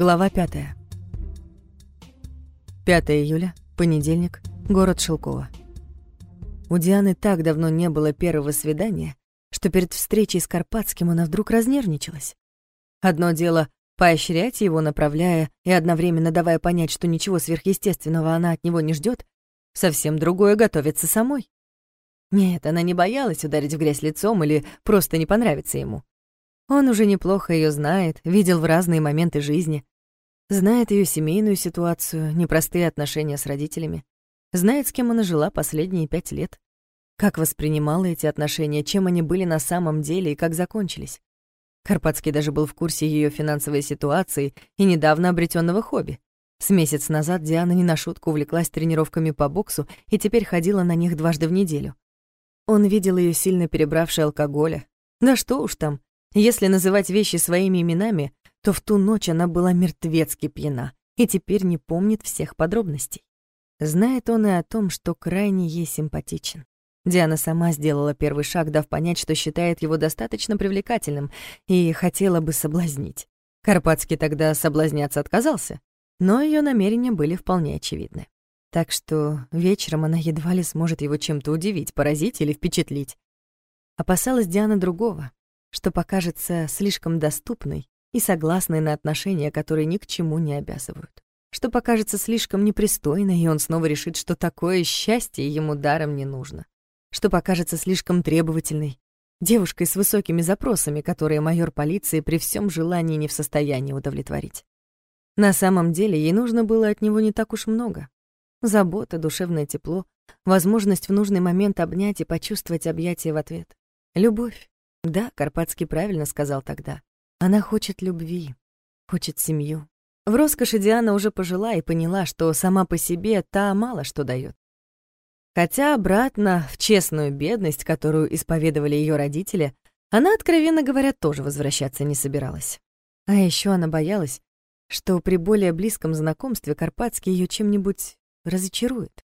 Глава 5. 5 июля, понедельник, город Шелково. У Дианы так давно не было первого свидания, что перед встречей с Карпатским она вдруг разнервничалась. Одно дело поощрять его, направляя и одновременно давая понять, что ничего сверхъестественного она от него не ждет, совсем другое готовиться самой. Нет, она не боялась ударить в грязь лицом или просто не понравиться ему. Он уже неплохо ее знает, видел в разные моменты жизни, знает ее семейную ситуацию, непростые отношения с родителями, знает, с кем она жила последние пять лет, как воспринимала эти отношения, чем они были на самом деле и как закончились. Карпатский даже был в курсе ее финансовой ситуации и недавно обретенного хобби. С месяц назад Диана не на шутку увлеклась тренировками по боксу и теперь ходила на них дважды в неделю. Он видел ее сильно перебравшей алкоголя. Да что уж там, если называть вещи своими именами, то в ту ночь она была мертвецки пьяна и теперь не помнит всех подробностей. Знает он и о том, что крайне ей симпатичен. Диана сама сделала первый шаг, дав понять, что считает его достаточно привлекательным и хотела бы соблазнить. Карпатский тогда соблазняться отказался, но ее намерения были вполне очевидны. Так что вечером она едва ли сможет его чем-то удивить, поразить или впечатлить. Опасалась Диана другого, что покажется слишком доступной и согласной на отношения, которые ни к чему не обязывают. Что покажется слишком непристойной, и он снова решит, что такое счастье ему даром не нужно. Что покажется слишком требовательной, девушкой с высокими запросами, которые майор полиции при всем желании не в состоянии удовлетворить. На самом деле ей нужно было от него не так уж много. Забота, душевное тепло, возможность в нужный момент обнять и почувствовать объятие в ответ. Любовь. Да, Карпатский правильно сказал тогда. Она хочет любви, хочет семью. В роскоши Диана уже пожила и поняла, что сама по себе та мало что дает. Хотя обратно в честную бедность, которую исповедовали ее родители, она, откровенно говоря, тоже возвращаться не собиралась. А еще она боялась, что при более близком знакомстве Карпатский ее чем-нибудь разочарует.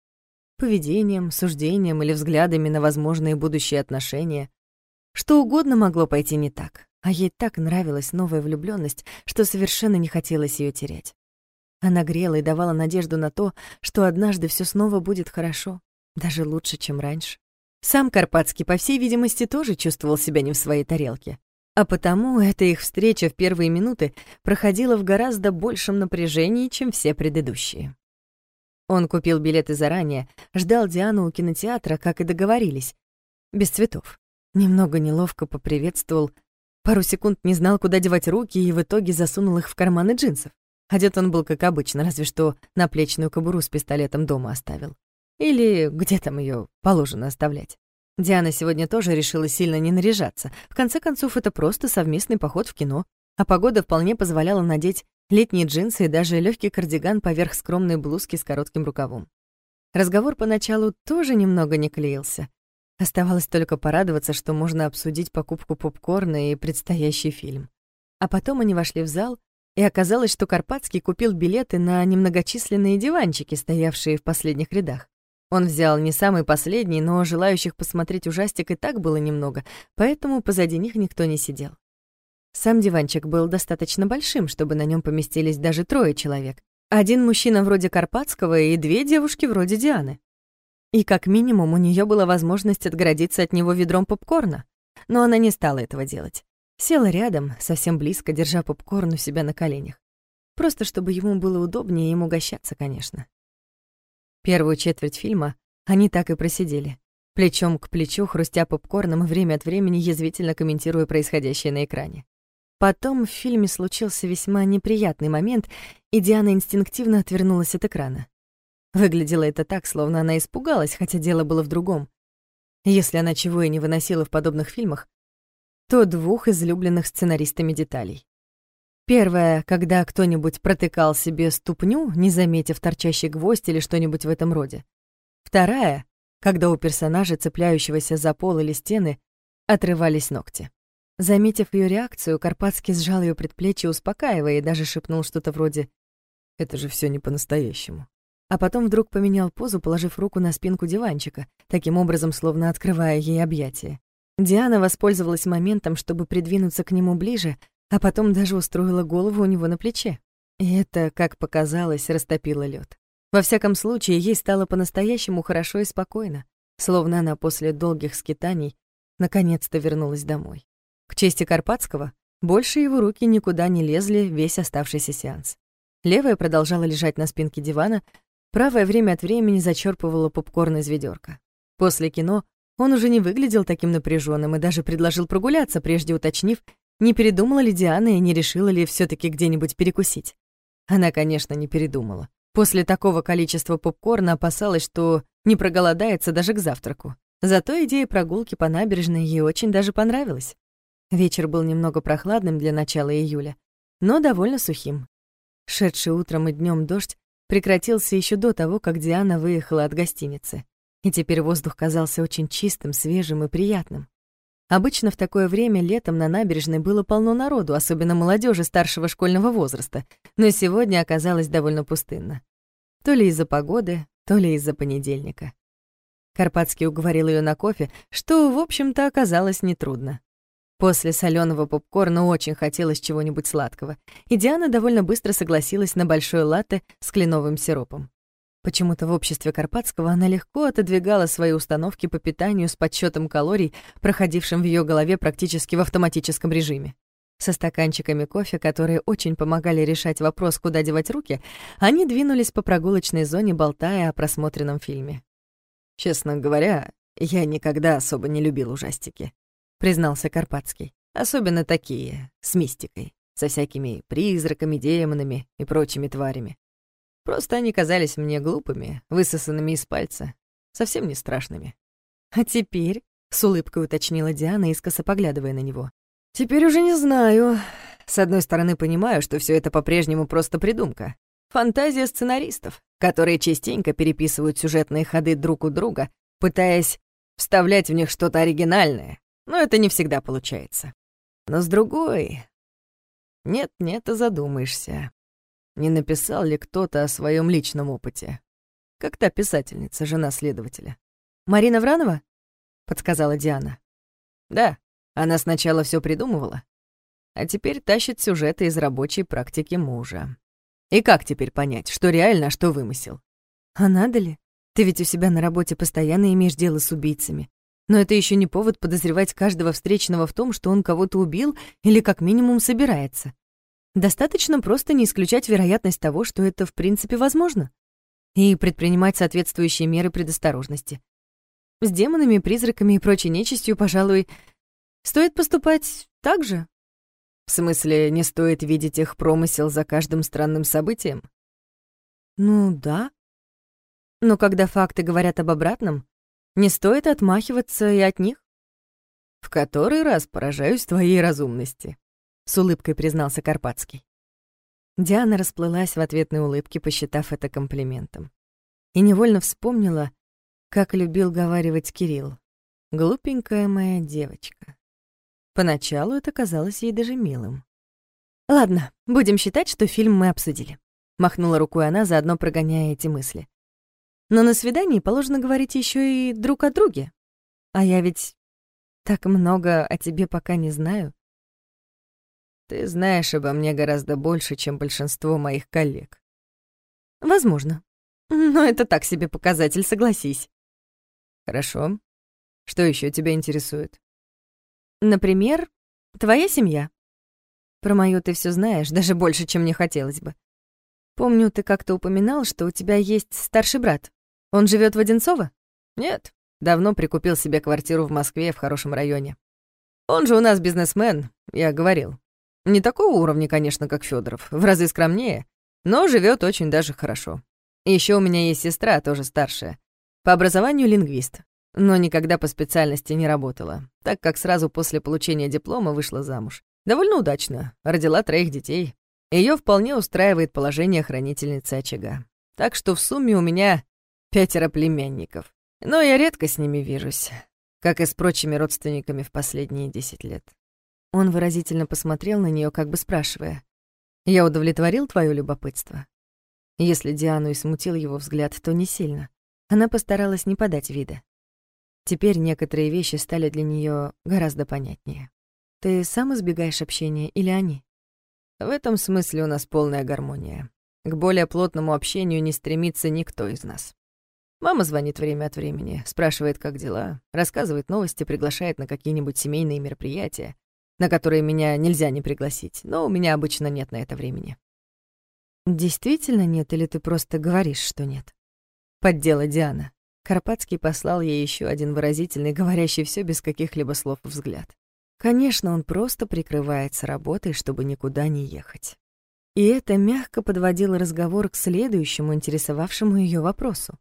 Поведением, суждением или взглядами на возможные будущие отношения. Что угодно могло пойти не так, а ей так нравилась новая влюбленность, что совершенно не хотелось ее терять. Она грела и давала надежду на то, что однажды все снова будет хорошо, даже лучше, чем раньше. Сам Карпатский, по всей видимости, тоже чувствовал себя не в своей тарелке. А потому эта их встреча в первые минуты проходила в гораздо большем напряжении, чем все предыдущие. Он купил билеты заранее, ждал Диану у кинотеатра, как и договорились, без цветов. Немного неловко поприветствовал, пару секунд не знал, куда девать руки, и в итоге засунул их в карманы джинсов. Одет он был как обычно, разве что наплечную кобуру с пистолетом дома оставил. Или где там ее положено оставлять. Диана сегодня тоже решила сильно не наряжаться. В конце концов, это просто совместный поход в кино. А погода вполне позволяла надеть летние джинсы и даже легкий кардиган поверх скромной блузки с коротким рукавом. Разговор поначалу тоже немного не клеился. Оставалось только порадоваться, что можно обсудить покупку попкорна и предстоящий фильм. А потом они вошли в зал, и оказалось, что Карпатский купил билеты на немногочисленные диванчики, стоявшие в последних рядах. Он взял не самый последний, но желающих посмотреть ужастик и так было немного, поэтому позади них никто не сидел. Сам диванчик был достаточно большим, чтобы на нем поместились даже трое человек. Один мужчина вроде Карпатского и две девушки вроде Дианы. И как минимум у нее была возможность отгородиться от него ведром попкорна, но она не стала этого делать. Села рядом, совсем близко, держа попкорн у себя на коленях. Просто чтобы ему было удобнее им угощаться, конечно. Первую четверть фильма они так и просидели, плечом к плечу, хрустя попкорном и время от времени язвительно комментируя происходящее на экране. Потом в фильме случился весьма неприятный момент, и Диана инстинктивно отвернулась от экрана. Выглядело это так, словно она испугалась, хотя дело было в другом. Если она чего и не выносила в подобных фильмах, то двух излюбленных сценаристами деталей. Первое, когда кто-нибудь протыкал себе ступню, не заметив торчащий гвоздь или что-нибудь в этом роде. Вторая, когда у персонажа, цепляющегося за пол или стены, отрывались ногти. Заметив ее реакцию, Карпатский сжал ее предплечье, успокаивая, и даже шепнул что-то вроде «Это же все не по-настоящему». А потом вдруг поменял позу, положив руку на спинку диванчика, таким образом, словно открывая ей объятия. Диана воспользовалась моментом, чтобы придвинуться к нему ближе, а потом даже устроила голову у него на плече. И это, как показалось, растопило лед. Во всяком случае, ей стало по-настоящему хорошо и спокойно, словно она после долгих скитаний наконец-то вернулась домой. К чести Карпатского, больше его руки никуда не лезли весь оставшийся сеанс. Левая продолжала лежать на спинке дивана, правая время от времени зачерпывала попкорн из ведерка. После кино он уже не выглядел таким напряженным и даже предложил прогуляться, прежде уточнив, не передумала ли Диана и не решила ли все таки где-нибудь перекусить. Она, конечно, не передумала. После такого количества попкорна опасалась, что не проголодается даже к завтраку. Зато идея прогулки по набережной ей очень даже понравилась. Вечер был немного прохладным для начала июля, но довольно сухим. Шедший утром и днем дождь прекратился еще до того, как Диана выехала от гостиницы. И теперь воздух казался очень чистым, свежим и приятным. Обычно в такое время летом на набережной было полно народу, особенно молодежи старшего школьного возраста, но сегодня оказалось довольно пустынно. То ли из-за погоды, то ли из-за понедельника. Карпатский уговорил ее на кофе, что, в общем-то, оказалось нетрудно. После соленого попкорна очень хотелось чего-нибудь сладкого, и Диана довольно быстро согласилась на большое латте с кленовым сиропом. Почему-то в обществе Карпатского она легко отодвигала свои установки по питанию с подсчетом калорий, проходившим в ее голове практически в автоматическом режиме. Со стаканчиками кофе, которые очень помогали решать вопрос, куда девать руки, они двинулись по прогулочной зоне, болтая о просмотренном фильме. «Честно говоря, я никогда особо не любил ужастики», — признался Карпатский. «Особенно такие, с мистикой, со всякими призраками, демонами и прочими тварями. Просто они казались мне глупыми, высосанными из пальца, совсем не страшными. А теперь, с улыбкой уточнила Диана, искоса поглядывая на него. Теперь уже не знаю. С одной стороны, понимаю, что все это по-прежнему просто придумка. Фантазия сценаристов, которые частенько переписывают сюжетные ходы друг у друга, пытаясь вставлять в них что-то оригинальное, но это не всегда получается. Но с другой... Нет-нет, и задумаешься не написал ли кто-то о своем личном опыте. Как та писательница, жена следователя. «Марина Вранова?» — подсказала Диана. «Да, она сначала все придумывала, а теперь тащит сюжеты из рабочей практики мужа. И как теперь понять, что реально, а что вымысел? А надо ли? Ты ведь у себя на работе постоянно имеешь дело с убийцами. Но это еще не повод подозревать каждого встречного в том, что он кого-то убил или как минимум собирается. Достаточно просто не исключать вероятность того, что это в принципе возможно, и предпринимать соответствующие меры предосторожности. С демонами, призраками и прочей нечистью, пожалуй, стоит поступать так же. В смысле, не стоит видеть их промысел за каждым странным событием? Ну да. Но когда факты говорят об обратном, не стоит отмахиваться и от них. В который раз поражаюсь твоей разумности с улыбкой признался Карпатский. Диана расплылась в ответной улыбке, посчитав это комплиментом. И невольно вспомнила, как любил говаривать Кирилл. «Глупенькая моя девочка». Поначалу это казалось ей даже милым. «Ладно, будем считать, что фильм мы обсудили», — махнула рукой она, заодно прогоняя эти мысли. «Но на свидании положено говорить еще и друг о друге. А я ведь так много о тебе пока не знаю. Ты знаешь обо мне гораздо больше, чем большинство моих коллег. Возможно. Но это так себе показатель, согласись. Хорошо. Что еще тебя интересует? Например, твоя семья. Про мою ты все знаешь, даже больше, чем мне хотелось бы. Помню, ты как-то упоминал, что у тебя есть старший брат. Он живет в Одинцово? Нет, давно прикупил себе квартиру в Москве в хорошем районе. Он же у нас бизнесмен, я говорил. Не такого уровня, конечно, как Федоров, в разы скромнее, но живет очень даже хорошо. Еще у меня есть сестра, тоже старшая. По образованию лингвист, но никогда по специальности не работала, так как сразу после получения диплома вышла замуж. Довольно удачно, родила троих детей. Ее вполне устраивает положение хранительницы очага. Так что в сумме у меня пятеро племянников. Но я редко с ними вижусь, как и с прочими родственниками в последние десять лет. Он выразительно посмотрел на нее, как бы спрашивая. «Я удовлетворил твое любопытство?» Если Диану и смутил его взгляд, то не сильно. Она постаралась не подать вида. Теперь некоторые вещи стали для нее гораздо понятнее. «Ты сам избегаешь общения или они?» В этом смысле у нас полная гармония. К более плотному общению не стремится никто из нас. Мама звонит время от времени, спрашивает, как дела, рассказывает новости, приглашает на какие-нибудь семейные мероприятия, на которые меня нельзя не пригласить, но у меня обычно нет на это времени. Действительно нет, или ты просто говоришь, что нет? Поддела Диана. Карпатский послал ей еще один выразительный, говорящий все без каких-либо слов взгляд. Конечно, он просто прикрывается работой, чтобы никуда не ехать. И это мягко подводило разговор к следующему интересовавшему ее вопросу.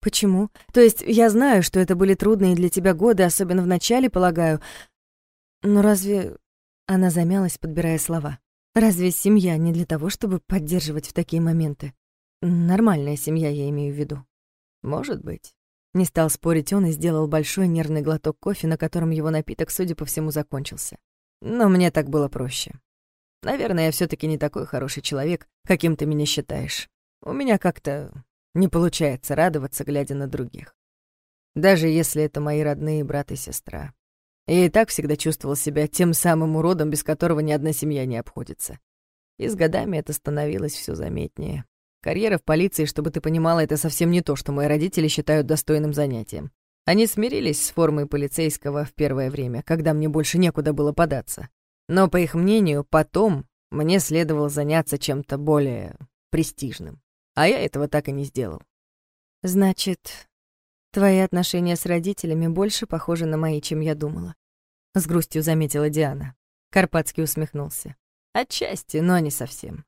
«Почему? То есть я знаю, что это были трудные для тебя годы, особенно в начале, полагаю. Но разве...» Она замялась, подбирая слова. «Разве семья не для того, чтобы поддерживать в такие моменты? Нормальная семья, я имею в виду». «Может быть. Не стал спорить он и сделал большой нервный глоток кофе, на котором его напиток, судя по всему, закончился. Но мне так было проще. Наверное, я все таки не такой хороший человек, каким ты меня считаешь. У меня как-то не получается радоваться, глядя на других. Даже если это мои родные брат и сестра. Я и так всегда чувствовал себя тем самым уродом, без которого ни одна семья не обходится. И с годами это становилось все заметнее. Карьера в полиции, чтобы ты понимала, это совсем не то, что мои родители считают достойным занятием. Они смирились с формой полицейского в первое время, когда мне больше некуда было податься. Но, по их мнению, потом мне следовало заняться чем-то более престижным. А я этого так и не сделал. Значит, твои отношения с родителями больше похожи на мои, чем я думала. С грустью заметила Диана. Карпатский усмехнулся. Отчасти, но не совсем.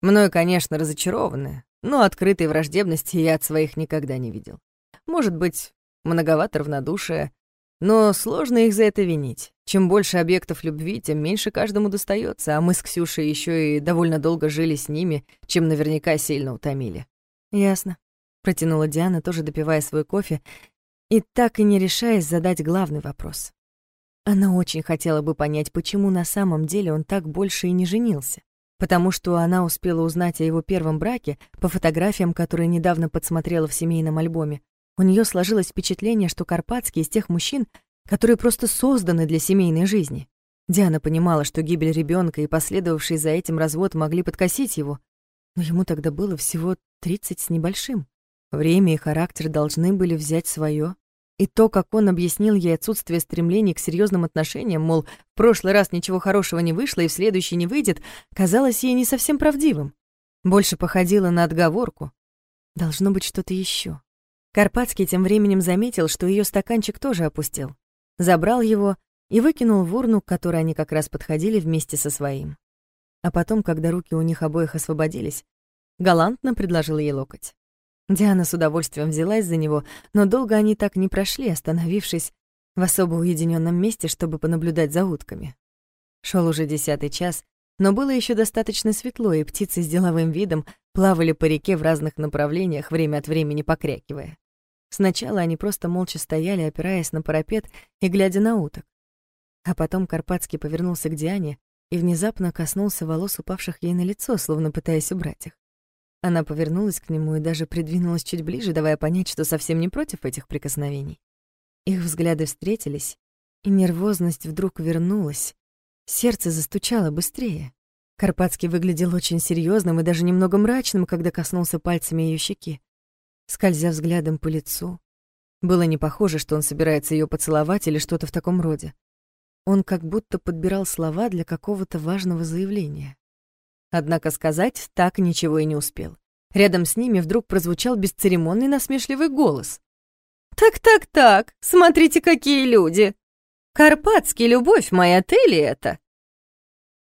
Мною, конечно, разочарованы, но открытой враждебности я от своих никогда не видел. Может быть, многовато равнодушия, но сложно их за это винить. Чем больше объектов любви, тем меньше каждому достается, а мы с Ксюшей еще и довольно долго жили с ними, чем наверняка сильно утомили. «Ясно», — протянула Диана, тоже допивая свой кофе, и так и не решаясь задать главный вопрос. Она очень хотела бы понять, почему на самом деле он так больше и не женился потому что она успела узнать о его первом браке по фотографиям, которые недавно подсмотрела в семейном альбоме. У нее сложилось впечатление, что Карпатский из тех мужчин, которые просто созданы для семейной жизни. Диана понимала, что гибель ребенка и последовавший за этим развод могли подкосить его, но ему тогда было всего 30 с небольшим. Время и характер должны были взять свое. И то, как он объяснил ей отсутствие стремлений к серьезным отношениям, мол, в прошлый раз ничего хорошего не вышло и в следующий не выйдет, казалось ей не совсем правдивым. Больше походило на отговорку. Должно быть что-то еще. Карпатский тем временем заметил, что ее стаканчик тоже опустил. Забрал его и выкинул в урну, к которой они как раз подходили вместе со своим. А потом, когда руки у них обоих освободились, галантно предложил ей локоть. Диана с удовольствием взялась за него, но долго они так не прошли, остановившись в особо уединенном месте, чтобы понаблюдать за утками. Шел уже десятый час, но было еще достаточно светло, и птицы с деловым видом плавали по реке в разных направлениях, время от времени покрякивая. Сначала они просто молча стояли, опираясь на парапет и глядя на уток. А потом Карпатский повернулся к Диане и внезапно коснулся волос, упавших ей на лицо, словно пытаясь убрать их. Она повернулась к нему и даже придвинулась чуть ближе, давая понять, что совсем не против этих прикосновений. Их взгляды встретились, и нервозность вдруг вернулась. Сердце застучало быстрее. Карпатский выглядел очень серьезным и даже немного мрачным, когда коснулся пальцами ее щеки. Скользя взглядом по лицу, было не похоже, что он собирается ее поцеловать или что-то в таком роде. Он как будто подбирал слова для какого-то важного заявления. Однако сказать так ничего и не успел. Рядом с ними вдруг прозвучал бесцеремонный насмешливый голос. «Так-так-так, смотрите, какие люди! Карпатский, любовь моя, ты ли это?»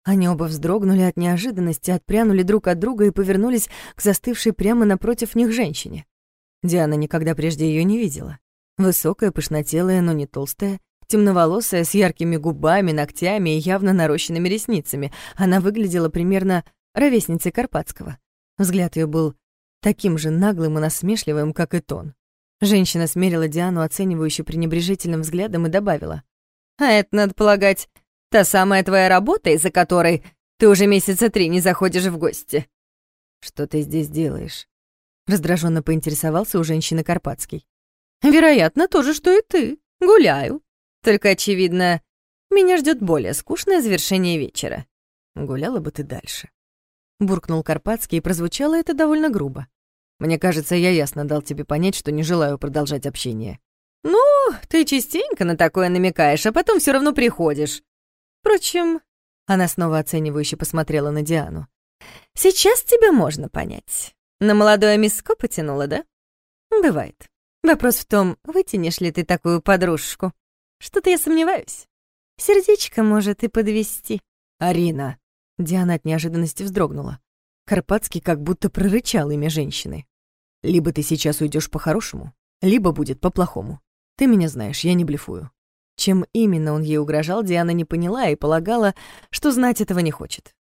Они оба вздрогнули от неожиданности, отпрянули друг от друга и повернулись к застывшей прямо напротив них женщине. Диана никогда прежде ее не видела. Высокая, пышнотелая, но не толстая, темноволосая, с яркими губами, ногтями и явно нарощенными ресницами. Она выглядела примерно ровесницей Карпатского. Взгляд ее был таким же наглым и насмешливым, как и тон. Женщина смерила Диану оценивающе пренебрежительным взглядом и добавила. «А это, надо полагать, та самая твоя работа, из-за которой ты уже месяца три не заходишь в гости». «Что ты здесь делаешь?» Раздраженно поинтересовался у женщины Карпатский. «Вероятно, то же, что и ты. Гуляю. Только, очевидно, меня ждет более скучное завершение вечера. Гуляла бы ты дальше. Буркнул Карпатский, и прозвучало это довольно грубо. Мне кажется, я ясно дал тебе понять, что не желаю продолжать общение. Ну, ты частенько на такое намекаешь, а потом все равно приходишь. Впрочем, она снова оценивающе посмотрела на Диану. Сейчас тебя можно понять. На молодое миско потянула, да? Бывает. Вопрос в том, вытянешь ли ты такую подружку. Что-то я сомневаюсь. Сердечко может и подвести. Арина. Диана от неожиданности вздрогнула. Карпатский как будто прорычал имя женщины. Либо ты сейчас уйдешь по-хорошему, либо будет по-плохому. Ты меня знаешь, я не блефую. Чем именно он ей угрожал, Диана не поняла и полагала, что знать этого не хочет.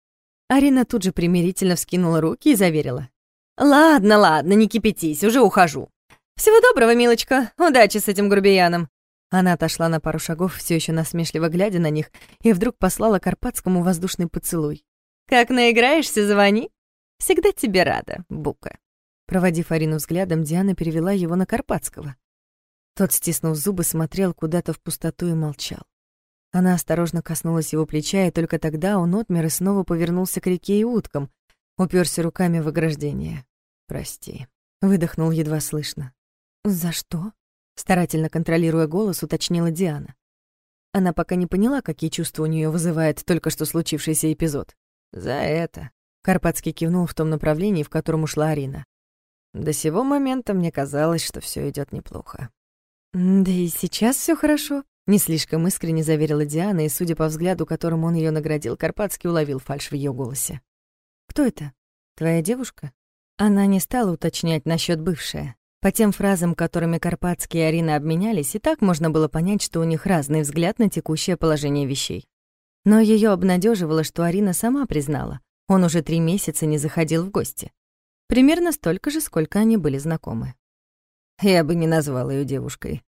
Арина тут же примирительно вскинула руки и заверила. «Ладно, ладно, не кипятись, уже ухожу. Всего доброго, милочка, удачи с этим грубияном». Она отошла на пару шагов, все еще насмешливо глядя на них, и вдруг послала Карпатскому воздушный поцелуй. «Как наиграешься, звони. Всегда тебе рада, Бука». Проводив Арину взглядом, Диана перевела его на Карпатского. Тот, стиснув зубы, смотрел куда-то в пустоту и молчал. Она осторожно коснулась его плеча, и только тогда он отмер и снова повернулся к реке и уткам, уперся руками в ограждение. «Прости», — выдохнул едва слышно. «За что?» — старательно контролируя голос, уточнила Диана. Она пока не поняла, какие чувства у нее вызывает только что случившийся эпизод. «За это», — Карпатский кивнул в том направлении, в котором ушла Арина. «До сего момента мне казалось, что все идет неплохо». «Да и сейчас все хорошо», не слишком искренне заверила Диана, и, судя по взгляду, которым он ее наградил, Карпатский уловил фальшь в ее голосе. «Кто это? Твоя девушка?» Она не стала уточнять насчет бывшая. По тем фразам, которыми Карпатский и Арина обменялись, и так можно было понять, что у них разный взгляд на текущее положение вещей. Но ее обнадеживало, что Арина сама признала, он уже три месяца не заходил в гости. Примерно столько же, сколько они были знакомы. «Я бы не назвал ее девушкой»,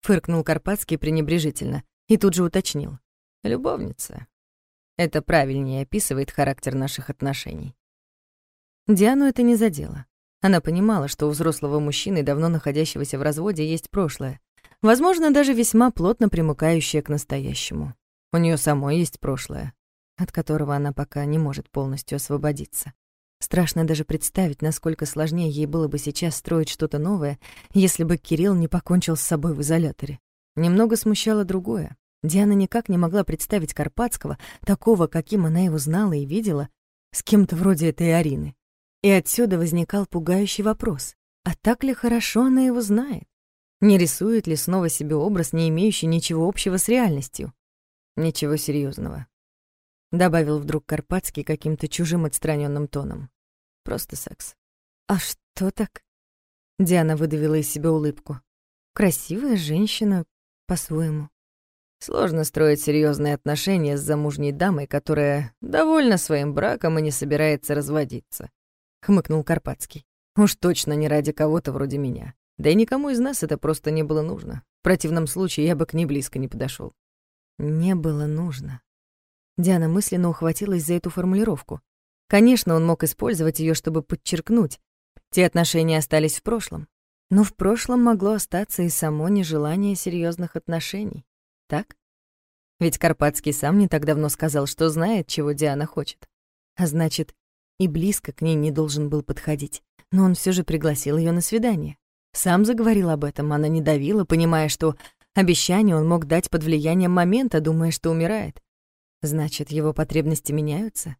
фыркнул Карпатский пренебрежительно и тут же уточнил. «Любовница. Это правильнее описывает характер наших отношений». Диану это не задело. Она понимала, что у взрослого мужчины, давно находящегося в разводе, есть прошлое, возможно, даже весьма плотно примыкающее к настоящему. У нее самой есть прошлое, от которого она пока не может полностью освободиться. Страшно даже представить, насколько сложнее ей было бы сейчас строить что-то новое, если бы Кирилл не покончил с собой в изоляторе. Немного смущало другое. Диана никак не могла представить Карпатского, такого, каким она его знала и видела, с кем-то вроде этой Арины. И отсюда возникал пугающий вопрос. А так ли хорошо она его знает? Не рисует ли снова себе образ, не имеющий ничего общего с реальностью? Ничего серьезного, добавил вдруг Карпатский каким-то чужим отстраненным тоном. Просто секс. А что так? Диана выдавила из себя улыбку. Красивая женщина по-своему. Сложно строить серьезные отношения с замужней дамой, которая довольна своим браком и не собирается разводиться. Хмыкнул Карпатский. Уж точно не ради кого-то вроде меня. Да и никому из нас это просто не было нужно. В противном случае я бы к ней близко не подошел. Не было нужно. Диана мысленно ухватилась за эту формулировку. Конечно, он мог использовать ее, чтобы подчеркнуть. Те отношения остались в прошлом. Но в прошлом могло остаться и само нежелание серьезных отношений. Так? Ведь Карпатский сам не так давно сказал, что знает, чего Диана хочет. А значит, и близко к ней не должен был подходить. Но он все же пригласил ее на свидание. Сам заговорил об этом, она не давила, понимая, что обещание он мог дать под влиянием момента, думая, что умирает. Значит, его потребности меняются?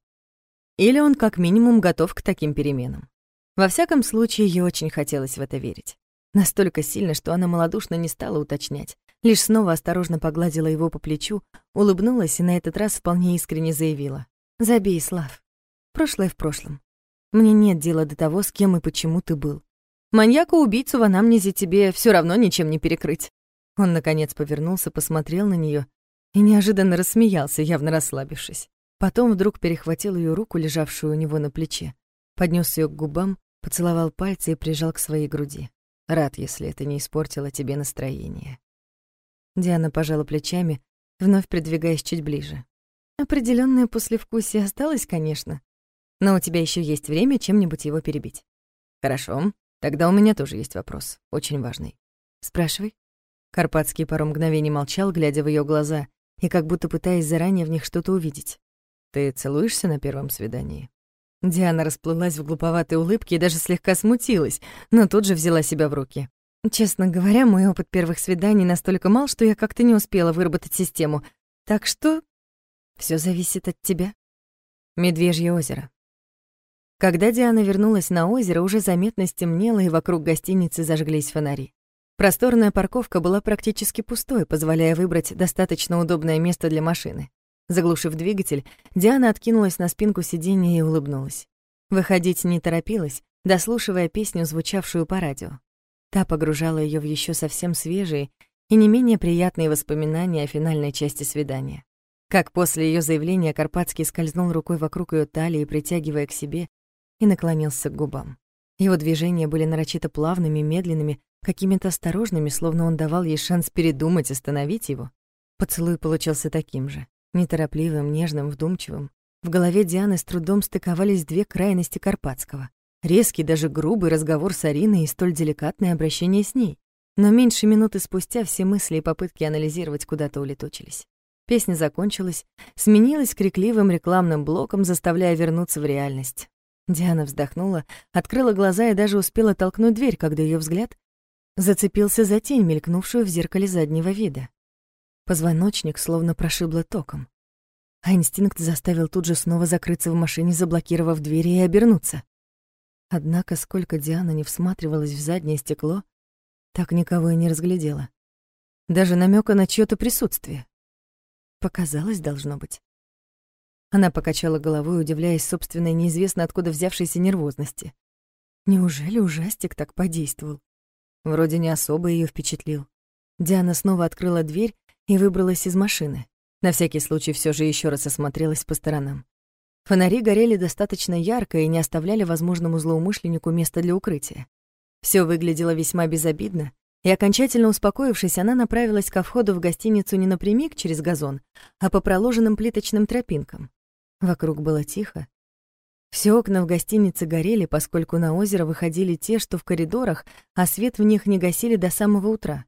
Или он как минимум готов к таким переменам. Во всяком случае, ей очень хотелось в это верить. Настолько сильно, что она малодушно не стала уточнять. Лишь снова осторожно погладила его по плечу, улыбнулась и на этот раз вполне искренне заявила. «Забей, Слав. Прошлое в прошлом. Мне нет дела до того, с кем и почему ты был. Маньяка-убийцу в анамнезе тебе все равно ничем не перекрыть». Он, наконец, повернулся, посмотрел на нее и неожиданно рассмеялся, явно расслабившись. Потом вдруг перехватил ее руку, лежавшую у него на плече, поднес ее к губам, поцеловал пальцы и прижал к своей груди. Рад, если это не испортило тебе настроение. Диана пожала плечами, вновь придвигаясь чуть ближе. Определённое послевкусие осталось, конечно, но у тебя еще есть время чем-нибудь его перебить. Хорошо, тогда у меня тоже есть вопрос, очень важный. Спрашивай. Карпатский пару мгновений молчал, глядя в ее глаза, и как будто пытаясь заранее в них что-то увидеть. Ты целуешься на первом свидании? Диана расплылась в глуповатой улыбке и даже слегка смутилась, но тут же взяла себя в руки. Честно говоря, мой опыт первых свиданий настолько мал, что я как-то не успела выработать систему. Так что все зависит от тебя. Медвежье озеро. Когда Диана вернулась на озеро, уже заметно стемнело, и вокруг гостиницы зажглись фонари. Просторная парковка была практически пустой, позволяя выбрать достаточно удобное место для машины. Заглушив двигатель, Диана откинулась на спинку сиденья и улыбнулась. Выходить не торопилась, дослушивая песню, звучавшую по радио. Та погружала ее в еще совсем свежие и не менее приятные воспоминания о финальной части свидания. Как после ее заявления Карпатский скользнул рукой вокруг ее талии, притягивая к себе, и наклонился к губам. Его движения были нарочито плавными, медленными, какими-то осторожными, словно он давал ей шанс передумать, остановить его. Поцелуй получился таким же, неторопливым, нежным, вдумчивым. В голове Дианы с трудом стыковались две крайности Карпатского. Резкий, даже грубый разговор с Ариной и столь деликатное обращение с ней. Но меньше минуты спустя все мысли и попытки анализировать куда-то улетучились. Песня закончилась, сменилась крикливым рекламным блоком, заставляя вернуться в реальность. Диана вздохнула, открыла глаза и даже успела толкнуть дверь, когда ее взгляд зацепился за тень, мелькнувшую в зеркале заднего вида. Позвоночник словно прошибло током. А инстинкт заставил тут же снова закрыться в машине, заблокировав двери и обернуться. Однако, сколько Диана не всматривалась в заднее стекло, так никого и не разглядела. Даже намека на чьё-то присутствие. Показалось, должно быть. Она покачала головой, удивляясь собственной неизвестно откуда взявшейся нервозности. Неужели ужастик так подействовал? Вроде не особо ее впечатлил. Диана снова открыла дверь и выбралась из машины. На всякий случай все же еще раз осмотрелась по сторонам. Фонари горели достаточно ярко и не оставляли возможному злоумышленнику места для укрытия. Все выглядело весьма безобидно, и, окончательно успокоившись, она направилась ко входу в гостиницу не напрямик через газон, а по проложенным плиточным тропинкам. Вокруг было тихо. Все окна в гостинице горели, поскольку на озеро выходили те, что в коридорах, а свет в них не гасили до самого утра.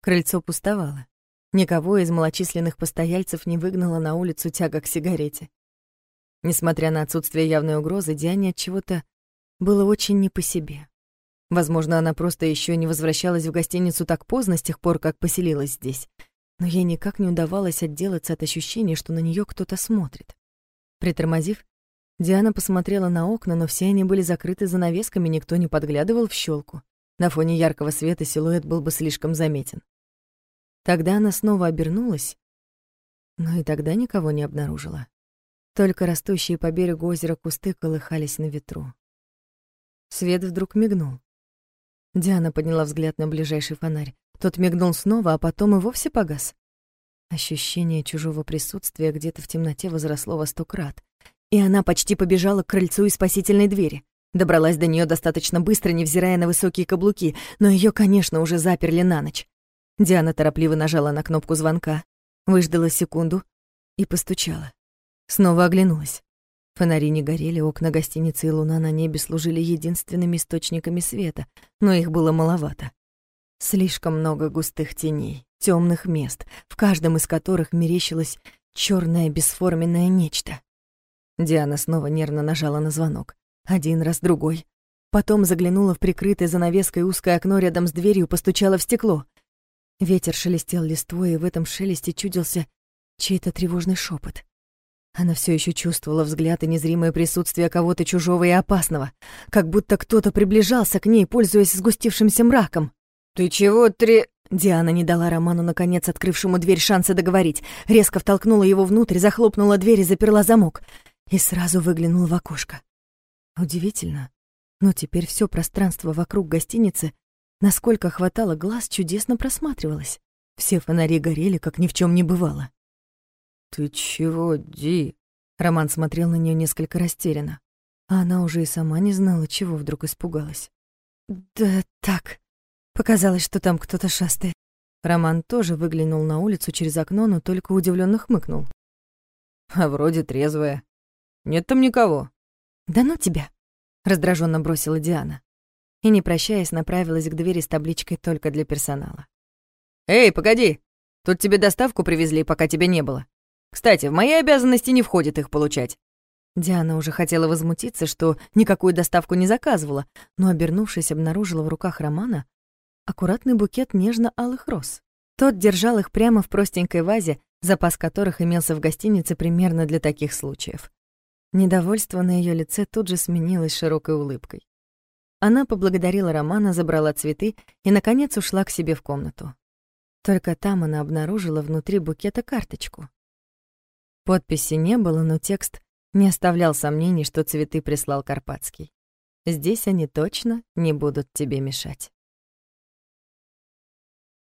Крыльцо пустовало. Никого из малочисленных постояльцев не выгнала на улицу тяга к сигарете. Несмотря на отсутствие явной угрозы, Диане от чего-то было очень не по себе. Возможно, она просто еще не возвращалась в гостиницу так поздно с тех пор, как поселилась здесь. Но ей никак не удавалось отделаться от ощущения, что на нее кто-то смотрит. Притормозив, Диана посмотрела на окна, но все они были закрыты занавесками, никто не подглядывал в щелку. На фоне яркого света силуэт был бы слишком заметен. Тогда она снова обернулась, но и тогда никого не обнаружила. Только растущие по берегу озера кусты колыхались на ветру. Свет вдруг мигнул. Диана подняла взгляд на ближайший фонарь. Тот мигнул снова, а потом и вовсе погас. Ощущение чужого присутствия где-то в темноте возросло во сто крат. И она почти побежала к крыльцу и спасительной двери. Добралась до нее достаточно быстро, невзирая на высокие каблуки, но ее, конечно, уже заперли на ночь. Диана торопливо нажала на кнопку звонка, выждала секунду и постучала. Снова оглянулась. Фонари не горели, окна гостиницы и луна на небе служили единственными источниками света, но их было маловато. Слишком много густых теней, темных мест, в каждом из которых мерещилось черное бесформенное нечто. Диана снова нервно нажала на звонок. Один раз, другой. Потом заглянула в прикрытое занавеской узкое окно рядом с дверью, постучала в стекло. Ветер шелестел листвой, и в этом шелесте чудился чей-то тревожный шепот. Она все еще чувствовала взгляд и незримое присутствие кого-то чужого и опасного, как будто кто-то приближался к ней, пользуясь сгустившимся мраком. «Ты чего три...» Диана не дала Роману, наконец, открывшему дверь, шанса договорить. Резко втолкнула его внутрь, захлопнула дверь и заперла замок. И сразу выглянула в окошко. Удивительно, но теперь все пространство вокруг гостиницы, насколько хватало глаз, чудесно просматривалось. Все фонари горели, как ни в чем не бывало. «Ты чего, Ди?» Роман смотрел на нее несколько растерянно. А она уже и сама не знала, чего вдруг испугалась. «Да так. Показалось, что там кто-то шастает». Роман тоже выглянул на улицу через окно, но только удивленно хмыкнул. «А вроде трезвая. Нет там никого». «Да ну тебя!» — раздраженно бросила Диана. И, не прощаясь, направилась к двери с табличкой «Только для персонала». «Эй, погоди! Тут тебе доставку привезли, пока тебя не было. Кстати, в мои обязанности не входит их получать». Диана уже хотела возмутиться, что никакую доставку не заказывала, но, обернувшись, обнаружила в руках Романа аккуратный букет нежно-алых роз. Тот держал их прямо в простенькой вазе, запас которых имелся в гостинице примерно для таких случаев. Недовольство на ее лице тут же сменилось широкой улыбкой. Она поблагодарила Романа, забрала цветы и, наконец, ушла к себе в комнату. Только там она обнаружила внутри букета карточку. Подписи не было, но текст не оставлял сомнений, что цветы прислал Карпатский. Здесь они точно не будут тебе мешать.